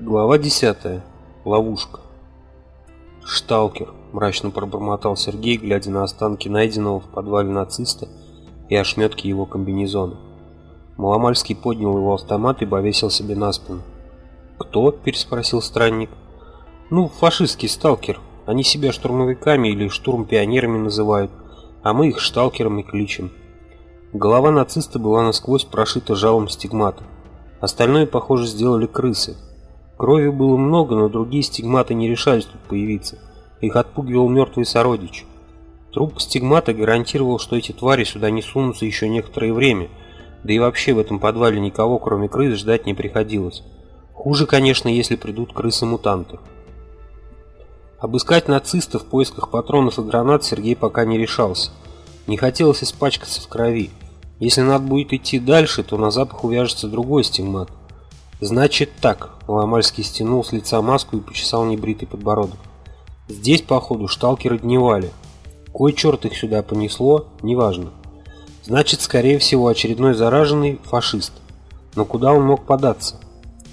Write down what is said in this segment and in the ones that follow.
Глава 10. Ловушка. «Шталкер», – мрачно пробормотал Сергей, глядя на останки найденного в подвале нациста и ошметки его комбинезона. Маломальский поднял его автомат и повесил себе на спину. «Кто?» – переспросил странник. «Ну, фашистский сталкер. Они себя штурмовиками или штурмпионерами называют, а мы их шталкерами кличем». Голова нациста была насквозь прошита жалом стигмата. Остальное, похоже, сделали крысы. Крови было много, но другие стигматы не решались тут появиться. Их отпугивал мертвый сородич. Труп стигмата гарантировал, что эти твари сюда не сунутся еще некоторое время, да и вообще в этом подвале никого, кроме крыс, ждать не приходилось. Хуже, конечно, если придут крысы-мутанты. Обыскать нацистов в поисках патронов и гранат Сергей пока не решался. Не хотелось испачкаться в крови. Если надо будет идти дальше, то на запах увяжется другой стигмат. Значит так, Ломальский стянул с лица маску и почесал небритый подбородок. Здесь, походу, шталкеры дневали. Кой черт их сюда понесло, неважно. Значит, скорее всего, очередной зараженный фашист. Но куда он мог податься?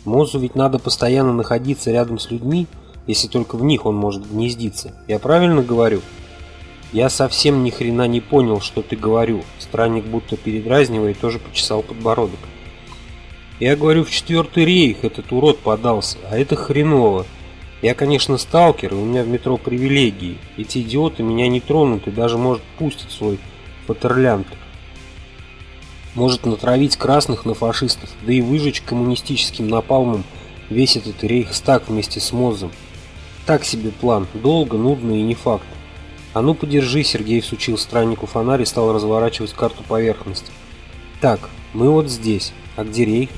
Мозу ведь надо постоянно находиться рядом с людьми, если только в них он может гнездиться. Я правильно говорю? Я совсем ни хрена не понял, что ты говорю. Странник будто передразнивая тоже почесал подбородок. Я говорю, в четвертый рейх этот урод подался, а это хреново. Я, конечно, сталкер, и у меня в метро привилегии. Эти идиоты меня не тронут и даже может пустить свой фатерлянт. Может натравить красных на фашистов, да и выжечь коммунистическим напалмом весь этот рейхстаг вместе с Мозом. Так себе план, долго, нудно и не факт. А ну подержи, Сергей всучил страннику фонарь и стал разворачивать карту поверхности. Так, мы вот здесь. А где рейх?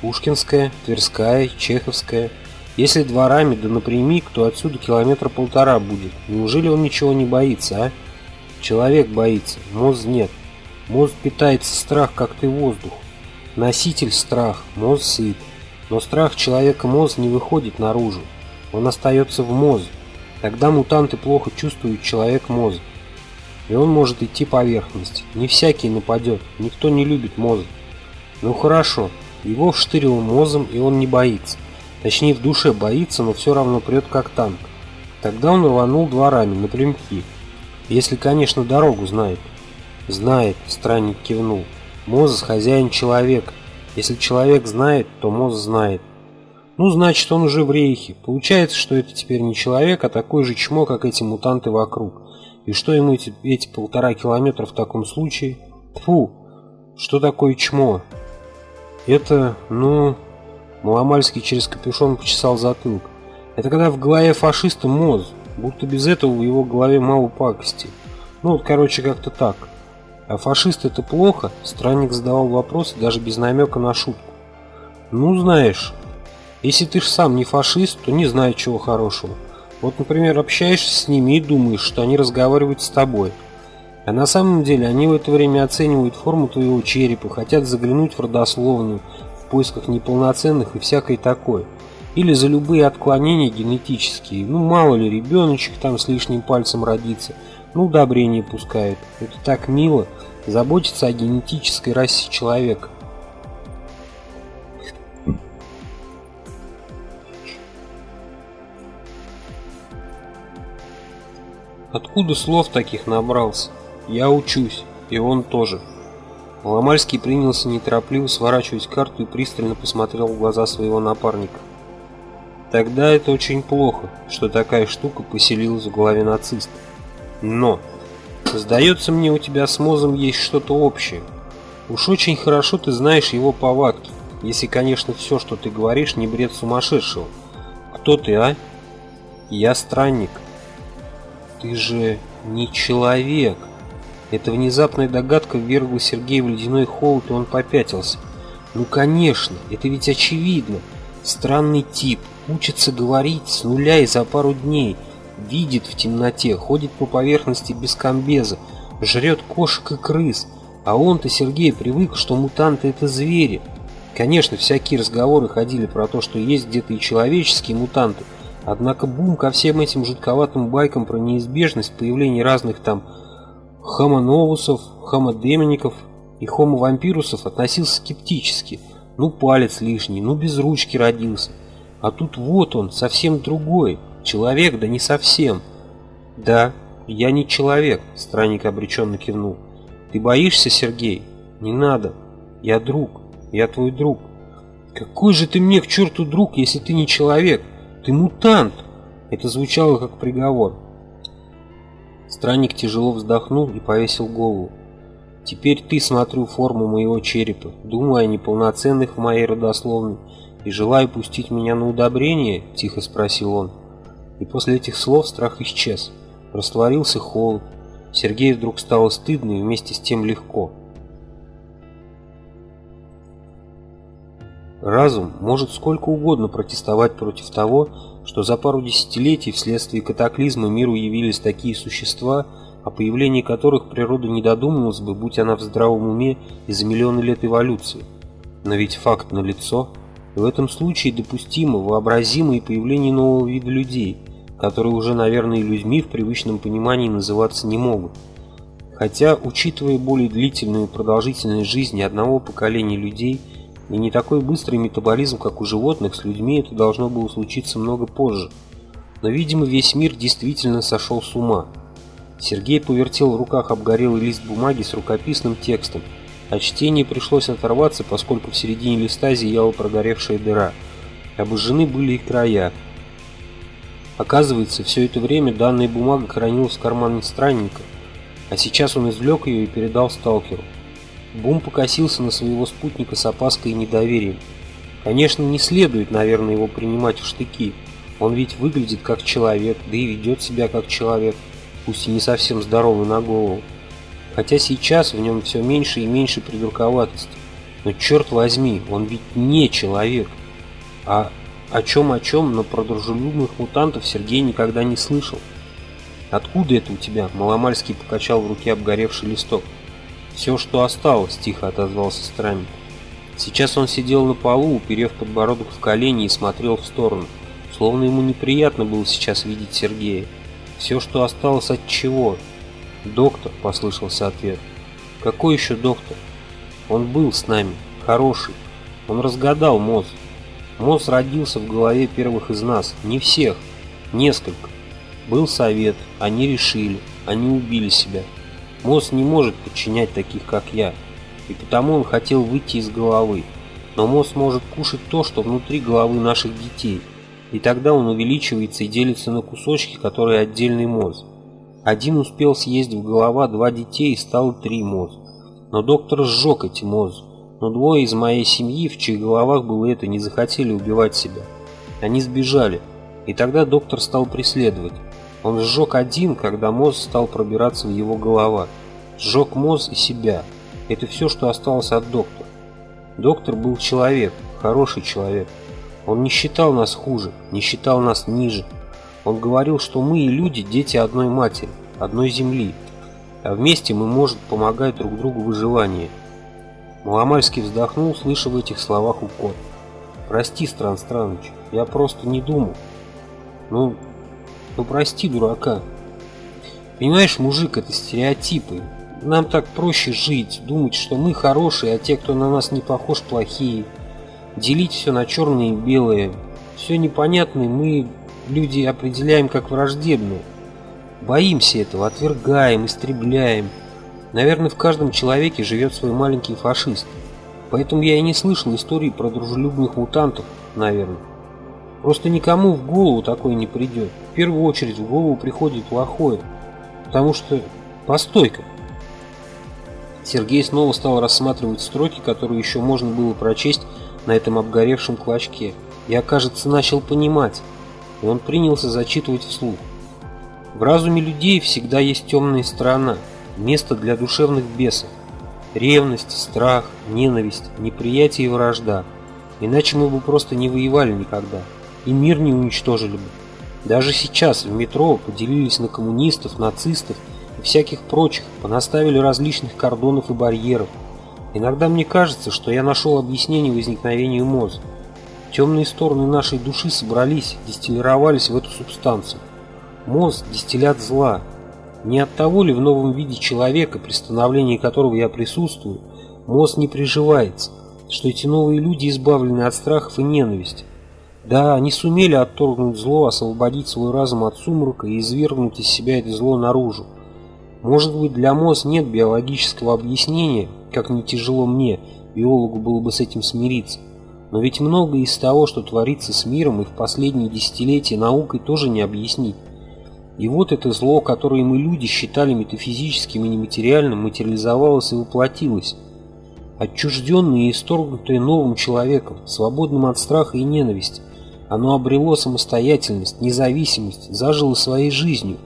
Пушкинская, Тверская, Чеховская. Если дворами да напрямик, то отсюда километра полтора будет. Неужели он ничего не боится, а? Человек боится, мозг нет. Мозг питается страх, как ты воздух. Носитель страх, мозг сыт. Но страх человека мозг не выходит наружу. Он остается в мозг. Тогда мутанты плохо чувствуют человек мозг. И он может идти поверхность. Не всякий нападет, никто не любит мозг. Ну хорошо, его вштырило мозом, и он не боится. Точнее, в душе боится, но все равно прет как танк. Тогда он рванул дворами, напрямки. Если, конечно, дорогу знает. Знает, странник кивнул. Моз хозяин человека. Если человек знает, то Моз знает. Ну, значит, он уже в рейхе. Получается, что это теперь не человек, а такой же чмо, как эти мутанты вокруг. И что ему эти, эти полтора километра в таком случае? Фу, что такое чмо? Это, ну... Маломальский через капюшон почесал затылок. Это когда в голове фашиста мозг, будто без этого в его голове мало пакости. Ну вот, короче, как-то так. А фашист это плохо? Странник задавал вопросы даже без намека на шутку. Ну, знаешь, если ты ж сам не фашист, то не знаю чего хорошего. Вот, например, общаешься с ними и думаешь, что они разговаривают с тобой – а на самом деле они в это время оценивают форму твоего черепа, хотят заглянуть в родословную в поисках неполноценных и всякой такой. Или за любые отклонения генетические. Ну мало ли, ребеночек там с лишним пальцем родится. Ну удобрение пускают. Это так мило. Заботиться о генетической расе человека. Откуда слов таких набрался? Я учусь, и он тоже. Ломальский принялся неторопливо сворачивать карту и пристально посмотрел в глаза своего напарника. Тогда это очень плохо, что такая штука поселилась в голове нациста. Но, сдается мне, у тебя с Мозом есть что-то общее. Уж очень хорошо ты знаешь его повадки, если, конечно, все, что ты говоришь, не бред сумасшедшего. Кто ты, а? Я странник. Ты же не человек. Эта внезапная догадка ввергла Сергея в ледяной холод, и он попятился. Ну конечно, это ведь очевидно. Странный тип, учится говорить с нуля и за пару дней, видит в темноте, ходит по поверхности без комбеза, жрет кошек и крыс. А он-то, Сергей, привык, что мутанты это звери. Конечно, всякие разговоры ходили про то, что есть где-то и человеческие мутанты, однако бум ко всем этим жутковатым байкам про неизбежность появления разных там хомоновусов, хомодемоников и хомовампирусов относился скептически. Ну, палец лишний, ну, без ручки родился. А тут вот он, совсем другой. Человек, да не совсем. Да, я не человек, странник обреченно кивнул. Ты боишься, Сергей? Не надо. Я друг. Я твой друг. Какой же ты мне к черту друг, если ты не человек? Ты мутант. Это звучало как приговор. Странник тяжело вздохнул и повесил голову. Теперь ты смотрю форму моего черепа, думаю о неполноценных в моей родословной и желаю пустить меня на удобрение, тихо спросил он. И после этих слов страх исчез. Растворился холод. Сергею вдруг стало стыдно и вместе с тем легко. Разум может сколько угодно протестовать против того, что за пару десятилетий вследствие катаклизма миру явились такие существа, о появлении которых природа не додумалась бы, будь она в здравом уме и за миллионы лет эволюции. Но ведь факт налицо, в этом случае допустимо, вообразимо и появление нового вида людей, которые уже, наверное, людьми в привычном понимании называться не могут. Хотя, учитывая более длительную продолжительность жизни одного поколения людей – и не такой быстрый метаболизм, как у животных, с людьми это должно было случиться много позже. Но, видимо, весь мир действительно сошел с ума. Сергей повертел в руках обгорелый лист бумаги с рукописным текстом. От чтения пришлось оторваться, поскольку в середине листа зияла прогоревшая дыра. Обожжены были и края. Оказывается, все это время данная бумага хранилась в кармане странника, а сейчас он извлек ее и передал сталкеру. Бум покосился на своего спутника с опаской и недоверием. Конечно, не следует, наверное, его принимать в штыки. Он ведь выглядит как человек, да и ведет себя как человек, пусть и не совсем здоровый на голову. Хотя сейчас в нем все меньше и меньше придурковатости. Но черт возьми, он ведь не человек. А о чем о чем, но про дружелюбных мутантов Сергей никогда не слышал. «Откуда это у тебя?» – Маломальский покачал в руке обгоревший листок. «Все, что осталось», – тихо отозвался странник. Сейчас он сидел на полу, уперев подбородок в колени и смотрел в сторону, словно ему неприятно было сейчас видеть Сергея. «Все, что осталось от чего?» «Доктор», – послышался ответ. «Какой еще доктор?» «Он был с нами, хороший. Он разгадал мозг. Мозг родился в голове первых из нас, не всех, несколько. Был совет, они решили, они убили себя». Мозг не может подчинять таких, как я, и потому он хотел выйти из головы. Но мозг может кушать то, что внутри головы наших детей, и тогда он увеличивается и делится на кусочки, которые отдельный мозг. Один успел съесть в голова два детей и стало три мозга. Но доктор сжег эти мозги. Но двое из моей семьи, в чьих головах было это, не захотели убивать себя. Они сбежали, и тогда доктор стал преследовать. Он сжег один, когда мозг стал пробираться в его голова. Сжег мозг и себя. Это все, что осталось от доктора. Доктор был человек, хороший человек. Он не считал нас хуже, не считал нас ниже. Он говорил, что мы и люди – дети одной матери, одной земли. А вместе мы можем помогать друг другу в выживании. Маломальский вздохнул, слыша в этих словах укор. «Прости, Стран Страныч, я просто не думал. Ну, ну прости, дурака. Понимаешь, мужик, это стереотипы. Нам так проще жить, думать, что мы хорошие, а те, кто на нас не похож, плохие. Делить все на черное и белое. Все непонятное мы, люди, определяем как враждебное. Боимся этого, отвергаем, истребляем. Наверное, в каждом человеке живет свой маленький фашист. Поэтому я и не слышал истории про дружелюбных мутантов, наверное. Просто никому в голову такое не придет. В первую очередь в голову приходит плохое. Потому что... Постой-ка. Сергей снова стал рассматривать строки, которые еще можно было прочесть на этом обгоревшем клочке. Я, кажется, начал понимать. И он принялся зачитывать вслух. В разуме людей всегда есть темная сторона, место для душевных бесов. Ревность, страх, ненависть, неприятие и вражда. Иначе мы бы просто не воевали никогда и мир не уничтожили бы. Даже сейчас в метро поделились на коммунистов, нацистов и всяких прочих, понаставили различных кордонов и барьеров. Иногда мне кажется, что я нашел объяснение возникновению мозга. Темные стороны нашей души собрались, дистиллировались в эту субстанцию. Мозг – дистиллят зла. Не от того ли в новом виде человека, при становлении которого я присутствую, мозг не приживается, что эти новые люди избавлены от страхов и ненависти, Да, они сумели отторгнуть зло, освободить свой разум от сумрака и извергнуть из себя это зло наружу. Может быть, для МОЗ нет биологического объяснения, как не тяжело мне, биологу было бы с этим смириться. Но ведь многое из того, что творится с миром и в последние десятилетия наукой тоже не объяснить. И вот это зло, которое мы люди считали метафизическим и нематериальным, материализовалось и воплотилось. Отчужденное и исторгнутое новым человеком, свободным от страха и ненависти, оно обрело самостоятельность, независимость, зажило своей жизнью,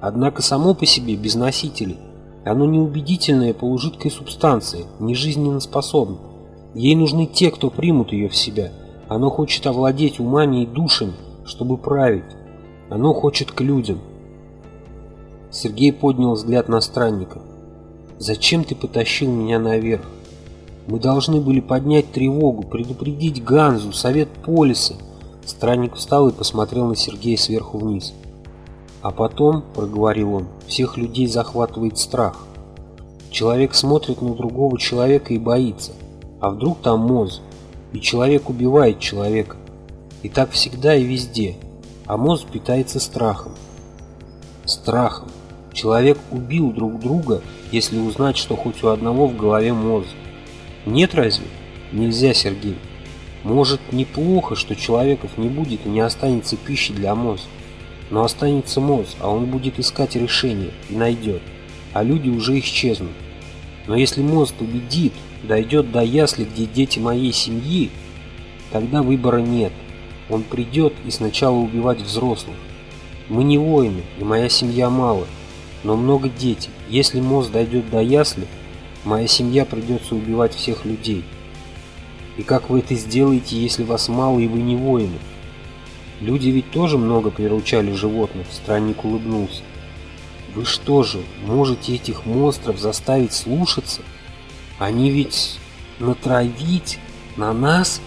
однако само по себе без носителей. Оно неубедительная полужидкая субстанция, не жизненно способна. Ей нужны те, кто примут ее в себя. Оно хочет овладеть умами и душами, чтобы править. Оно хочет к людям. Сергей поднял взгляд на странника. «Зачем ты потащил меня наверх? Мы должны были поднять тревогу, предупредить Ганзу, совет Полиса». Странник встал и посмотрел на Сергея сверху вниз. «А потом, — проговорил он, — всех людей захватывает страх. Человек смотрит на другого человека и боится. А вдруг там моз? И человек убивает человека. И так всегда и везде. А мозг питается страхом. Страхом. Человек убил друг друга, если узнать, что хоть у одного в голове мозг. Нет разве? Нельзя, Сергей. Может, неплохо, что человеков не будет и не останется пищи для мозга. Но останется мозг, а он будет искать решение и найдет. А люди уже исчезнут. Но если мозг победит, дойдет до ясли, где дети моей семьи, тогда выбора нет. Он придет и сначала убивать взрослых. Мы не воины, и моя семья мало но много детей. Если мост дойдет до ясли, моя семья придется убивать всех людей. И как вы это сделаете, если вас мало и вы не воины? Люди ведь тоже много приручали животных, странник улыбнулся. Вы что же, можете этих монстров заставить слушаться? Они ведь натравить на нас?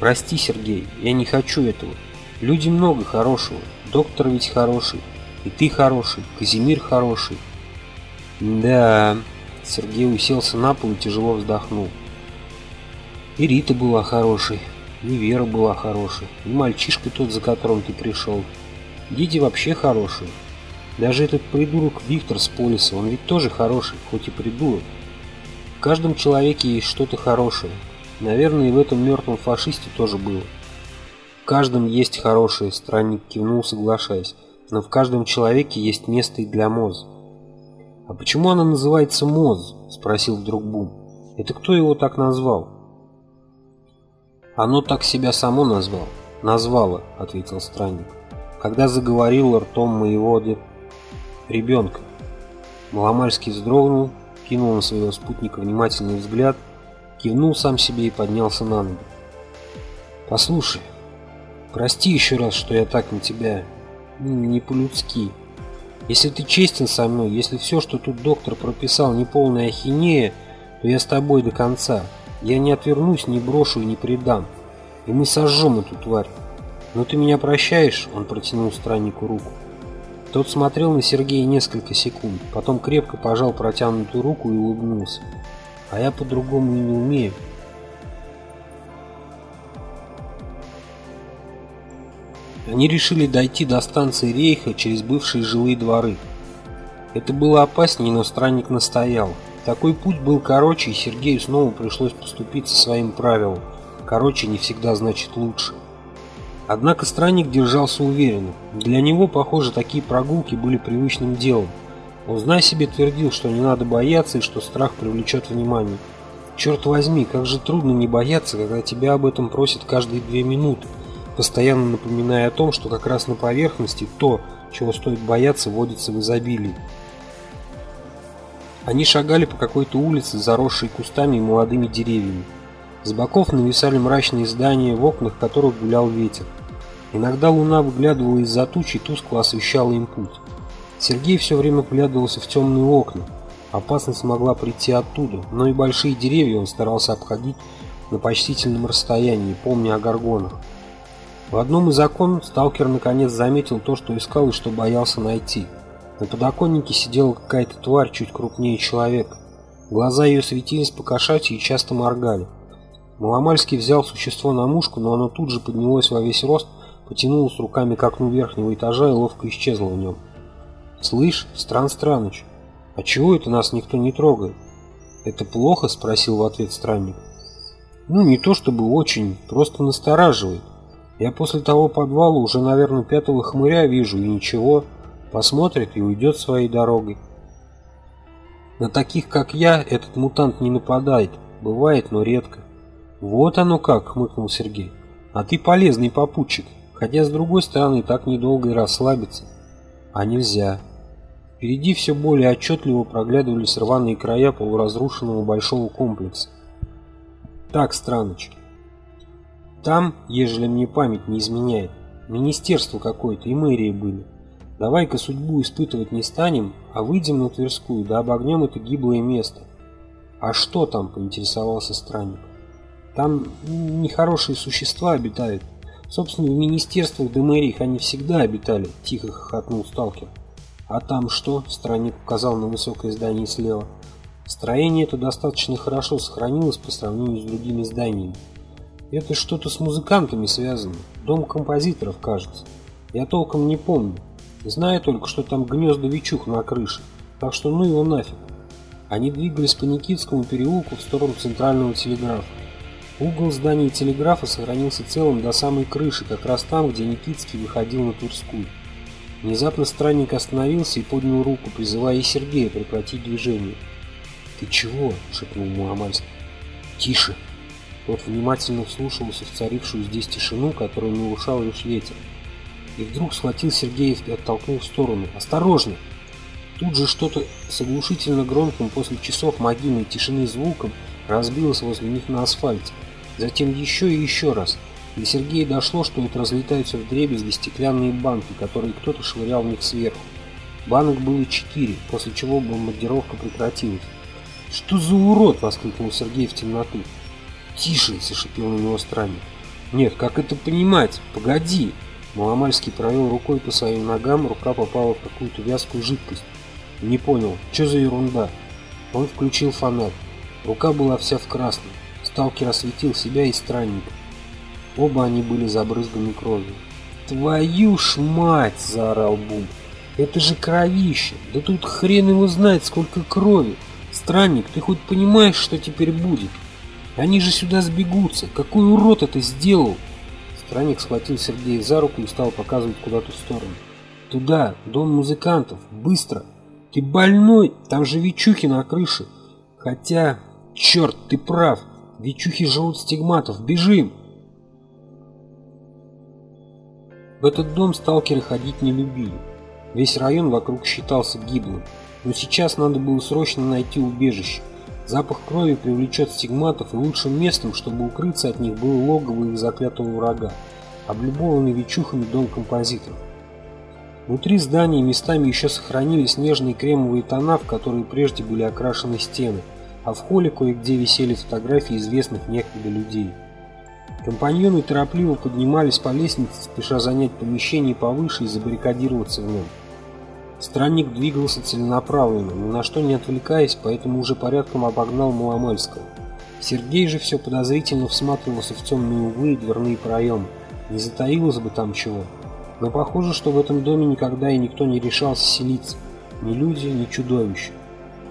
Прости, Сергей, я не хочу этого. Люди много хорошего, доктор ведь хороший, и ты хороший, Казимир хороший. Да, Сергей уселся на пол и тяжело вздохнул. И Рита была хорошей, и Вера была хорошей, и мальчишка тот, за которым ты пришел. Дети вообще хорошие. Даже этот придурок Виктор с полиса, он ведь тоже хороший, хоть и придурок. В каждом человеке есть что-то хорошее. Наверное, и в этом мертвом фашисте тоже было. В каждом есть хорошее, странник кивнул, соглашаясь но в каждом человеке есть место и для Моз. «А почему она называется Моз?» – спросил вдруг Бум. «Это кто его так назвал?» «Оно так себя само назвал». «Назвало», – ответил странник. «Когда заговорил ртом моего дед... ребенка». Маломальский вздрогнул, кинул на своего спутника внимательный взгляд, кивнул сам себе и поднялся на ноги. «Послушай, прости еще раз, что я так на тебя не по-людски. Если ты честен со мной, если все, что тут доктор прописал, не полная ахинея, то я с тобой до конца. Я не отвернусь, не брошу и не предам. И мы сожжем эту тварь. Но ты меня прощаешь?» Он протянул страннику руку. Тот смотрел на Сергея несколько секунд, потом крепко пожал протянутую руку и улыбнулся. «А я по-другому и не умею». Они решили дойти до станции Рейха через бывшие жилые дворы. Это было опаснее, но странник настоял. Такой путь был короче, и Сергею снова пришлось поступиться своим правилам. Короче не всегда значит лучше. Однако странник держался уверенно. Для него, похоже, такие прогулки были привычным делом. Он, зная себе, твердил, что не надо бояться и что страх привлечет внимание. Черт возьми, как же трудно не бояться, когда тебя об этом просят каждые две минуты постоянно напоминая о том, что как раз на поверхности то, чего стоит бояться, водится в изобилии. Они шагали по какой-то улице, заросшей кустами и молодыми деревьями. С боков нависали мрачные здания, в окнах которых гулял ветер. Иногда луна выглядывала из-за тучи и тускло освещала им путь. Сергей все время вглядывался в темные окна. Опасность могла прийти оттуда, но и большие деревья он старался обходить на почтительном расстоянии, помня о горгонах. В одном из окон сталкер наконец заметил то, что искал и что боялся найти. На подоконнике сидела какая-то тварь чуть крупнее человека. Глаза ее светились по кошачьи и часто моргали. Маломальский взял существо на мушку, но оно тут же поднялось во весь рост, потянулось руками к окну верхнего этажа и ловко исчезло в нем. «Слышь, Стран Страныч, а чего это нас никто не трогает?» «Это плохо?» – спросил в ответ странник. «Ну, не то чтобы очень, просто настораживает. Я после того подвала уже, наверное, пятого хмыря вижу, и ничего, посмотрит и уйдет своей дорогой. На таких, как я, этот мутант не нападает, бывает, но редко. Вот оно как, хмыкнул Сергей. А ты полезный попутчик, хотя с другой стороны так недолго и расслабиться. А нельзя. Впереди все более отчетливо проглядывались рваные края полуразрушенного большого комплекса. Так, Страныч, там, ежели мне память не изменяет, министерство какое-то и мэрия были. Давай-ка судьбу испытывать не станем, а выйдем на Тверскую, да обогнем это гиблое место. А что там, поинтересовался странник. Там нехорошие существа обитают. Собственно, в министерствах мэриях они всегда обитали, тихо хохотнул сталкер. А там что? Странник указал на высокое здание слева. Строение это достаточно хорошо сохранилось по сравнению с другими зданиями. Это что-то с музыкантами связано. Дом композиторов, кажется. Я толком не помню. Знаю только, что там гнезда Вичух на крыше. Так что ну его нафиг. Они двигались по Никитскому переулку в сторону центрального телеграфа. Угол здания телеграфа сохранился целым до самой крыши, как раз там, где Никитский выходил на Тверскую. Внезапно странник остановился и поднял руку, призывая Сергея прекратить движение. «Ты чего?» – шепнул Муамальский. «Тише!» Тот внимательно вслушивался в царившую здесь тишину, которую нарушал лишь ветер. И вдруг схватил Сергея и оттолкнул в сторону. «Осторожно!» Тут же что-то с оглушительно громким после часов могильной тишины звуком разбилось возле них на асфальте. Затем еще и еще раз. До Сергея дошло, что это разлетаются в дребезги стеклянные банки, которые кто-то швырял в них сверху. Банок было четыре, после чего бомбардировка прекратилась. «Что за урод!» – воскликнул Сергей в темноту. «Тише!» – зашипел на него странник. «Нет, как это понимать? Погоди!» Маломальский провел рукой по своим ногам, рука попала в какую-то вязкую жидкость. Не понял, что за ерунда? Он включил фонарь. Рука была вся в красном. Сталкер осветил себя и странника. Оба они были забрызганы кровью. «Твою ж мать!» – заорал Бум. «Это же кровище! Да тут хрен его знает, сколько крови! Странник, ты хоть понимаешь, что теперь будет?» Они же сюда сбегутся. Какой урод это сделал? Странник схватил Сергея за руку и стал показывать куда-то в сторону. Туда, дом музыкантов, быстро. Ты больной, там же Вичухи на крыше. Хотя, черт, ты прав. Вичухи живут стигматов, бежим. В этот дом сталкеры ходить не любили. Весь район вокруг считался гиблым. Но сейчас надо было срочно найти убежище. Запах крови привлечет стигматов, и лучшим местом, чтобы укрыться от них, было логово их заклятого врага, облюбованный вечухами дом композиторов. Внутри здания местами еще сохранились нежные кремовые тона, в которые прежде были окрашены стены, а в холле кое-где висели фотографии известных некогда людей. Компаньоны торопливо поднимались по лестнице, спеша занять помещение повыше и забаррикадироваться в нем. Странник двигался целенаправленно, ни на что не отвлекаясь, поэтому уже порядком обогнал Маломальского. Сергей же все подозрительно всматривался в темные углы и дверные проемы. Не затаилось бы там чего. Но похоже, что в этом доме никогда и никто не решался селиться. Ни люди, ни чудовища.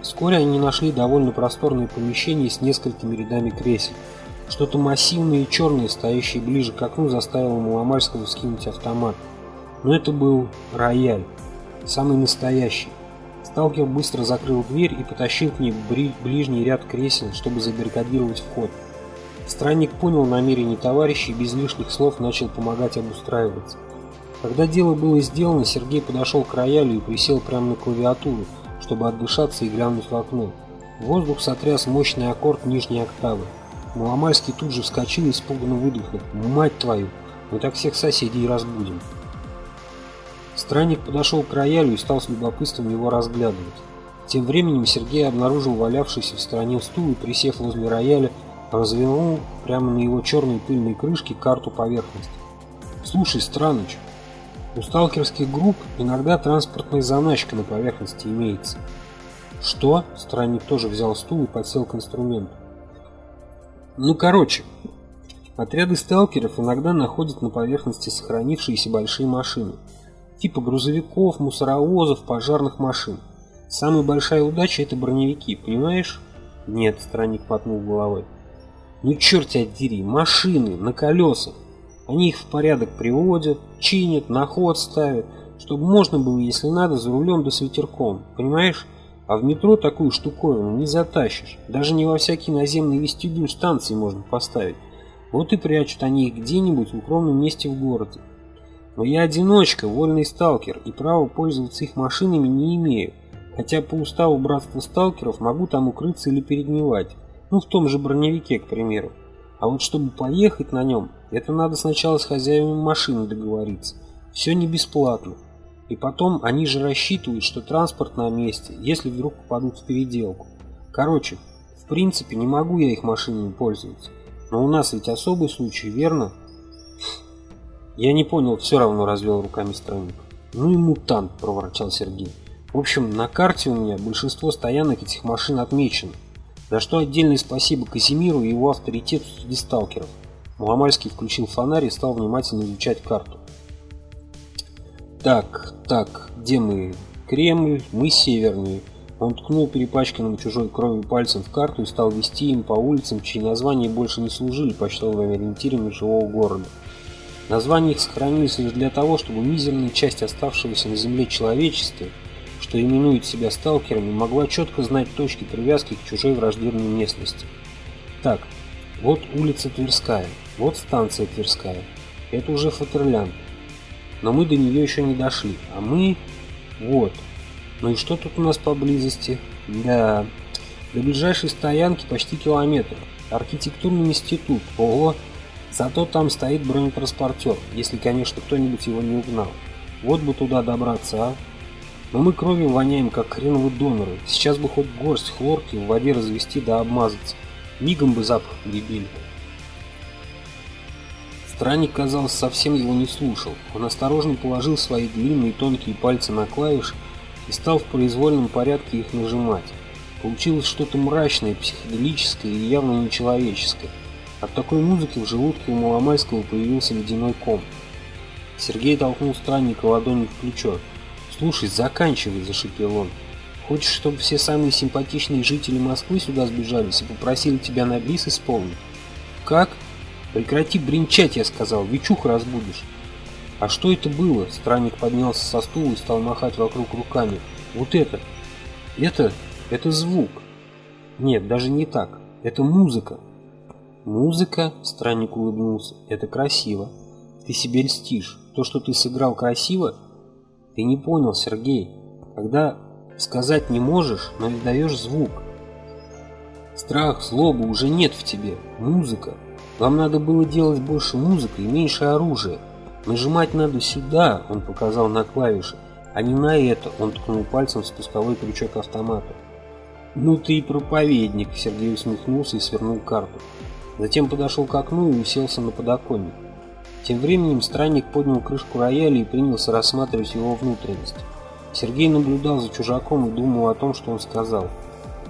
Вскоре они нашли довольно просторное помещение с несколькими рядами кресел. Что-то массивное и черное, стоящее ближе к окну, заставило Маломальского скинуть автомат. Но это был рояль самый настоящий. Сталкер быстро закрыл дверь и потащил к ней ближний ряд кресел, чтобы забаррикадировать вход. Странник понял намерение товарища и без лишних слов начал помогать обустраиваться. Когда дело было сделано, Сергей подошел к роялю и присел прямо на клавиатуру, чтобы отдышаться и глянуть в окно. Воздух сотряс мощный аккорд нижней октавы. Маломальский тут же вскочил и испуганно выдохнул. «Мать твою! Мы так всех соседей разбудим!» Странник подошел к роялю и стал с любопытством его разглядывать. Тем временем Сергей обнаружил валявшийся в стороне стул и, присев возле рояля, развернул прямо на его черной пыльной крышке карту поверхности. «Слушай, Страныч, у сталкерских групп иногда транспортная заначка на поверхности имеется». «Что?» – странник тоже взял стул и подсел к инструменту. «Ну, короче, Отряды сталкеров иногда находят на поверхности сохранившиеся большие машины, типа грузовиков, мусоровозов, пожарных машин. Самая большая удача – это броневики, понимаешь? Нет, странник мотнул головой. Ну черт тебя дери, машины на колесах. Они их в порядок приводят, чинят, на ход ставят, чтобы можно было, если надо, за рулем да с ветерком, понимаешь? А в метро такую штуковину не затащишь. Даже не во всякий наземный вестибюль станции можно поставить. Вот и прячут они их где-нибудь в укромном месте в городе. Но я одиночка, вольный сталкер, и права пользоваться их машинами не имею. Хотя по уставу братства сталкеров могу там укрыться или передневать. Ну, в том же броневике, к примеру. А вот чтобы поехать на нем, это надо сначала с хозяевами машины договориться. Все не бесплатно. И потом они же рассчитывают, что транспорт на месте, если вдруг попадут в переделку. Короче, в принципе, не могу я их машинами пользоваться. Но у нас ведь особый случай, верно? Я не понял, все равно развел руками странник. Ну и мутант, проворчал Сергей. В общем, на карте у меня большинство стоянок этих машин отмечено. За что отдельное спасибо Казимиру и его авторитету среди сталкеров. Маломальский включил фонарь и стал внимательно изучать карту. Так, так, где мы? Кремль, мы северные. Он ткнул перепачканным чужой кровью пальцем в карту и стал вести им по улицам, чьи названия больше не служили почтовыми ориентирами живого города. Названия их сохранились лишь для того, чтобы мизерная часть оставшегося на земле человечества, что именует себя сталкерами, могла четко знать точки привязки к чужой враждебной местности. Так, вот улица Тверская, вот станция Тверская. Это уже Фатерлянд но мы до нее еще не дошли. А мы... Вот. Ну и что тут у нас поблизости? Да, до ближайшей стоянки почти километр. Архитектурный институт. Ого! Зато там стоит бронетранспортер, если, конечно, кто-нибудь его не угнал. Вот бы туда добраться, а? Но мы кровью воняем, как хреновые доноры. Сейчас бы хоть горсть хлорки в воде развести да обмазаться. Мигом бы запах перебили. Странник, казалось, совсем его не слушал. Он осторожно положил свои длинные тонкие пальцы на клавиши и стал в произвольном порядке их нажимать. Получилось что-то мрачное, психоделическое и явно нечеловеческое. От такой музыки в желудке у Маломальского появился ледяной ком. Сергей толкнул странника ладонью в плечо. «Слушай, заканчивай», – зашипел он. «Хочешь, чтобы все самые симпатичные жители Москвы сюда сбежались и попросили тебя на бис исполнить?» «Как?» Прекрати бренчать, я сказал, вечух разбудишь. А что это было? Странник поднялся со стула и стал махать вокруг руками. Вот это. Это... это звук. Нет, даже не так. Это музыка. Музыка? Странник улыбнулся. Это красиво. Ты себе льстишь. То, что ты сыграл красиво? Ты не понял, Сергей. Когда сказать не можешь, но издаешь звук. Страх, злоба уже нет в тебе. Музыка. Вам надо было делать больше музыки и меньше оружия. Нажимать надо сюда, он показал на клавиши, а не на это, он ткнул пальцем в спусковой крючок автомата. «Ну ты и проповедник», — Сергей усмехнулся и свернул карту. Затем подошел к окну и уселся на подоконник. Тем временем странник поднял крышку рояля и принялся рассматривать его внутренность. Сергей наблюдал за чужаком и думал о том, что он сказал.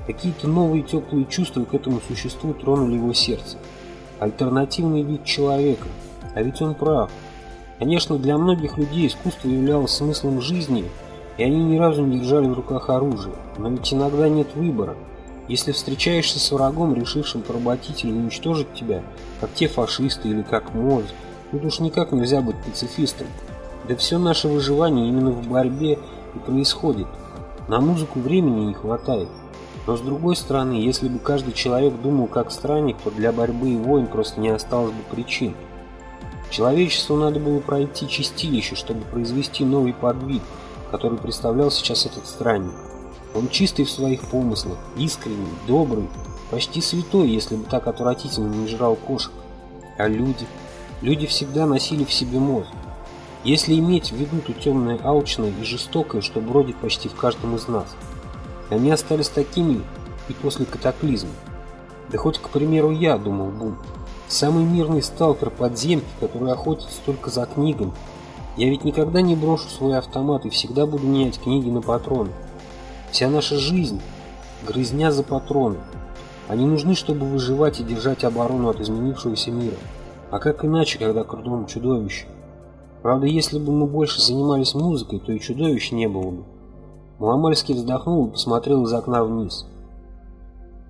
Какие-то новые теплые чувства к этому существу тронули его сердце альтернативный вид человека. А ведь он прав. Конечно, для многих людей искусство являлось смыслом жизни, и они ни разу не держали в руках оружие. Но ведь иногда нет выбора. Если встречаешься с врагом, решившим поработить или уничтожить тебя, как те фашисты или как Моз, тут уж никак нельзя быть пацифистом. Да все наше выживание именно в борьбе и происходит. На музыку времени не хватает. Но с другой стороны, если бы каждый человек думал как странник, то для борьбы и войн просто не осталось бы причин. Человечеству надо было пройти чистилище, чтобы произвести новый подвид, который представлял сейчас этот странник. Он чистый в своих помыслах, искренний, добрый, почти святой, если бы так отвратительно не жрал кошек. А люди? Люди всегда носили в себе мозг. Если иметь в виду то темное, алчное и жестокое, что бродит почти в каждом из нас – они остались такими и после катаклизма. Да хоть, к примеру, я, думал Бум, самый мирный сталкер подземки, который охотится только за книгами. Я ведь никогда не брошу свой автомат и всегда буду менять книги на патроны. Вся наша жизнь – грызня за патроны. Они нужны, чтобы выживать и держать оборону от изменившегося мира. А как иначе, когда кругом чудовище? Правда, если бы мы больше занимались музыкой, то и чудовищ не было бы. Маломальский вздохнул и посмотрел из окна вниз.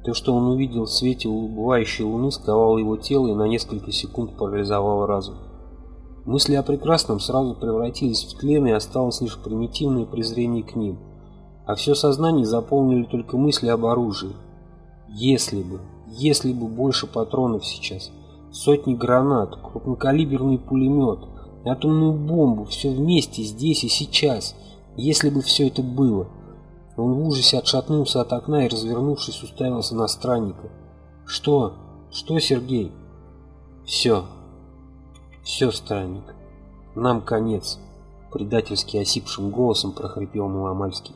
То, что он увидел в свете убывающей луны, сковало его тело и на несколько секунд парализовало разум. Мысли о прекрасном сразу превратились в тлен, и осталось лишь примитивное презрение к ним. А все сознание заполнили только мысли об оружии. Если бы, если бы больше патронов сейчас, сотни гранат, крупнокалиберный пулемет, атомную бомбу, все вместе, здесь и сейчас, если бы все это было – он в ужасе отшатнулся от окна и, развернувшись, уставился на странника. «Что? Что, Сергей?» «Все. Все, странник. Нам конец», — предательски осипшим голосом прохрипел Маломальский.